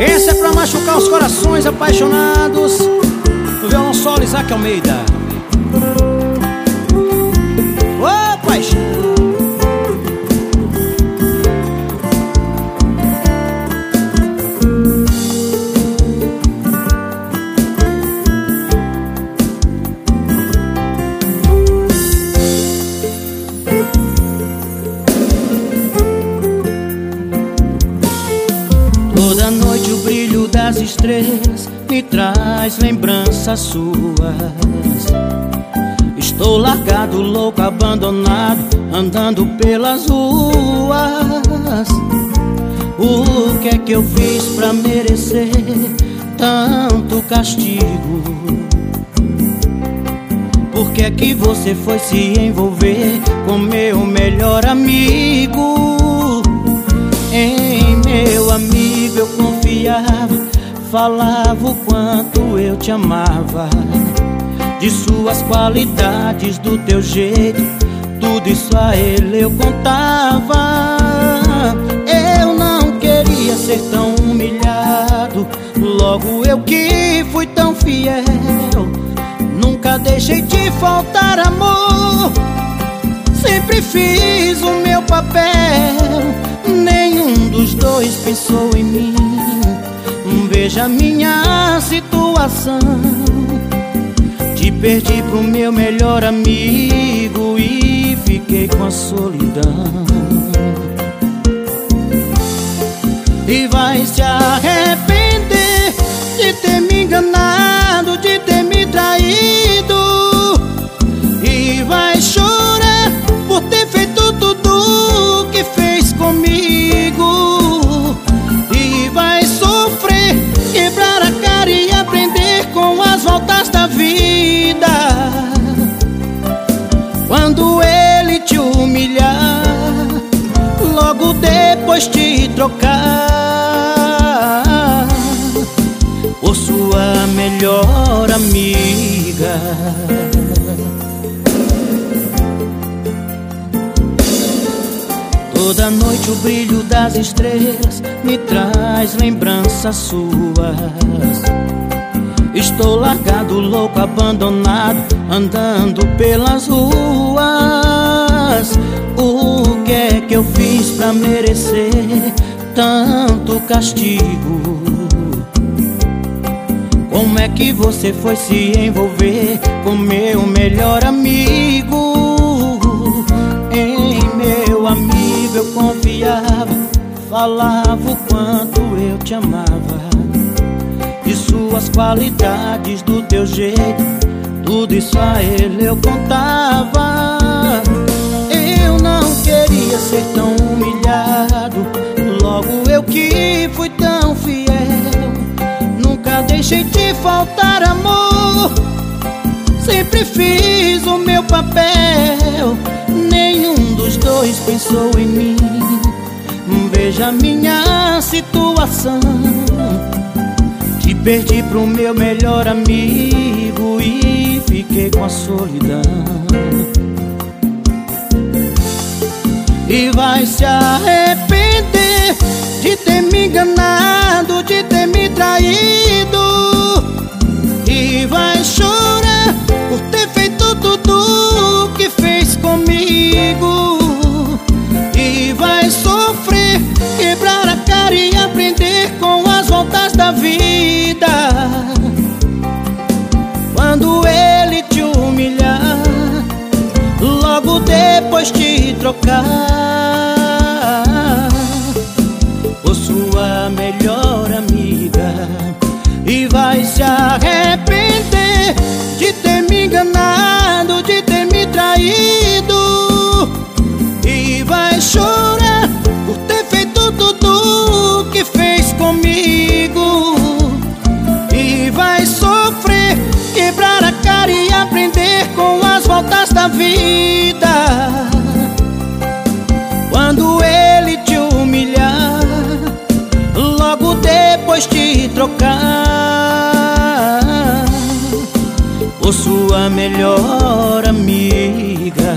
Esse é pra machucar os corações apaixonados. No violão solo Isaac Almeida. Ô oh, paixão Toda noite o brilho das estrelas me traz lembranças suas. Estou largado, louco, abandonado, andando pelas ruas. O que é que eu fiz pra merecer tanto castigo? Por que é que você foi se envolver com meu melhor amigo? Em meu amigo eu confiava, falava o quanto eu te amava. De suas qualidades, do teu jeito, tudo isso a ele eu contava. Eu não queria ser tão humilhado, logo eu que fui tão fiel. Nunca deixei de faltar amor, sempre fiz o meu papel dos dois pensou em mim. Veja minha situação. Te perdi pro meu melhor amigo E fiquei com a solidão. E vai se te trocar Por sua melhor amiga. Toda noite o brilho das estrelas Me traz lembranças suas. Estou largado, louco, abandonado Andando pelas ruas. O que é que eu fiz pra merecer Tanto castigo? Como é que você foi se envolver Com meu melhor amigo? Em meu amigo eu confiava Falava o quanto eu te amava. De suas qualidades, do teu jeito Tudo isso a ele eu contava ser tão humilhado. Logo eu que fui tão fiel Nunca deixei de faltar amor. Sempre fiz o meu papel Nenhum dos dois pensou em mim. Veja minha situação perdi pro meu melhor amigo e fiquei com a solidão. Se arrepender de ter me enganado, de ter me traído. E vai chorar por ter feito tudo que fez comigo. E vai sofrer, quebrar a cara e aprender com as voltas da vida. Quando ele te humilhar Logo depois te trocar se arrepender De ter me enganado, de ter me traído E vai chorar por ter feito tudo que fez comigo E vai sofrer quebrar a cara e aprender com as voltas da vida. Sou sua melhor amiga.